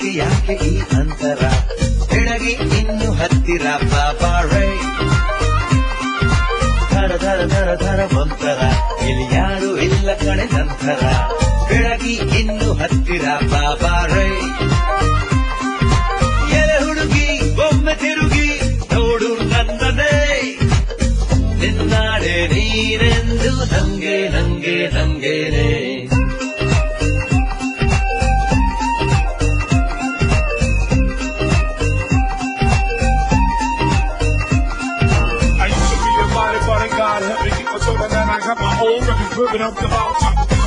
ನಮಗೆ ಯಾಕೆ ಈ ಅಂತರ? ಬೆಳಗ್ಗೆ ಇನ್ನು ಹತ್ತಿರ ಬಾಬಾರೈ ಧರ ಧರ ಧರ ಧರ, ಮಂತರ. ಇಲ್ಲಿ ಯಾರು ಇಲ್ಲ ಕಣೆ ನಂತರ. A body, God help me keep my soul then I got my own records moving up the mountain.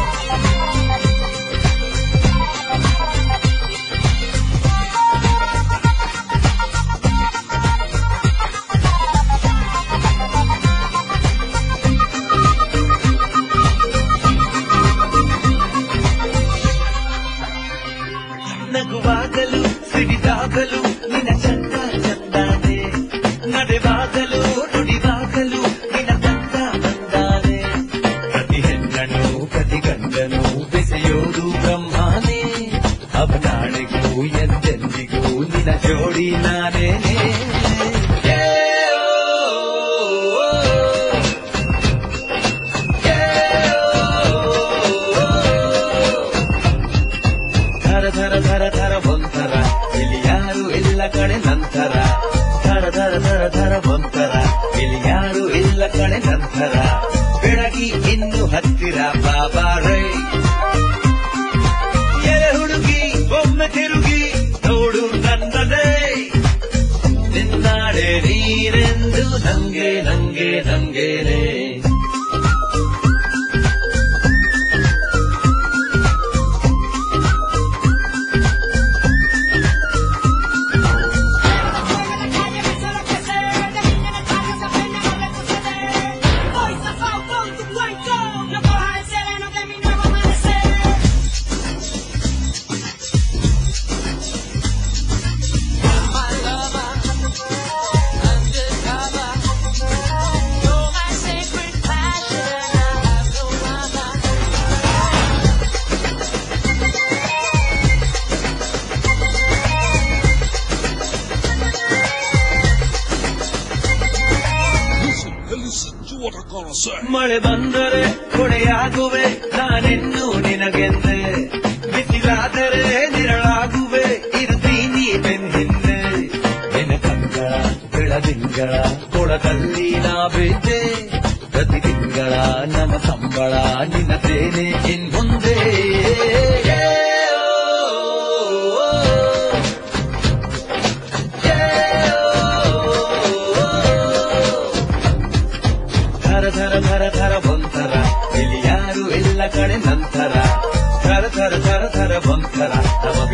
ಅವನಾಳೆಗೂ ಎಂದೆಂದಿಗೂ ನಿನ್ನ ಜೋಡಿ ನಾನೇನೆ. ಧರ ಧರ ಧರ ಧರ ಒಂಥರ, ಇಲ್ಲಿ ಯಾರು ಇಲ್ಲ ಕಣೆ ನಂತರ. ಧರ ಧರ ಧರ ಧರ, ಒಂಥರ, ಇಲ್ಲಿ ಯಾರು ಇಲ್ಲ ಕಣೆ ನಂತರ. ಬೆಳಗಿ ಇನ್ನು ಹತ್ತಿರ ಬಾಬಾರೈ ಎಲೆ ನಂಗೆ ನಂಗೆ ನಂಗೇನೆ. What I'm gonna say. ಮಳೆ ಬಂದರೆ ಕೊಡೆಯಾಗುವೆ ನಾನಿನ್ನು ನಿನಗೆಂದೆ. ಬಿಸಿಲಾದರೆ ನಿರಳಾಗುವೆ ಇರುತ್ತೀನಿ ಬೆಂದಿಂದೆ ನಿನ ಕಂಗಳ ಬೆಳದಿಂಗಳ ಕೊಳದಲ್ಲಿ ನಾ ಬಿದ್ದೆ ಪ್ರತಿ ತಿಂಗಳ ನಮ್ಮ ಸಂಬಳ ನಿನ್ನದೇನೆ ಇನ್ಮುಂದೆ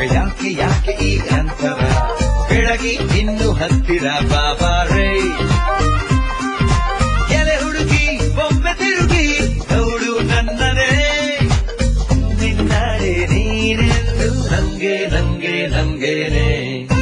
ಯಾಕೆ ಯಾಕೆ ಈ ಅಂತರ? ಬೆಳಗಿ ಇನ್ನು ಹತ್ತಿರ ಬಾಬಾ ರೈ. ಎಲೆ ಹುಡುಗಿ, ಒಮ್ಮೆ ತಿರುಗಿ ಅವಳು ನನ್ನನೇ ನಿನ್ನಡೆ ನೀನೆಂದು, ನಂಗೆ ನಂಗೆ, ನಂಗೇನೆ.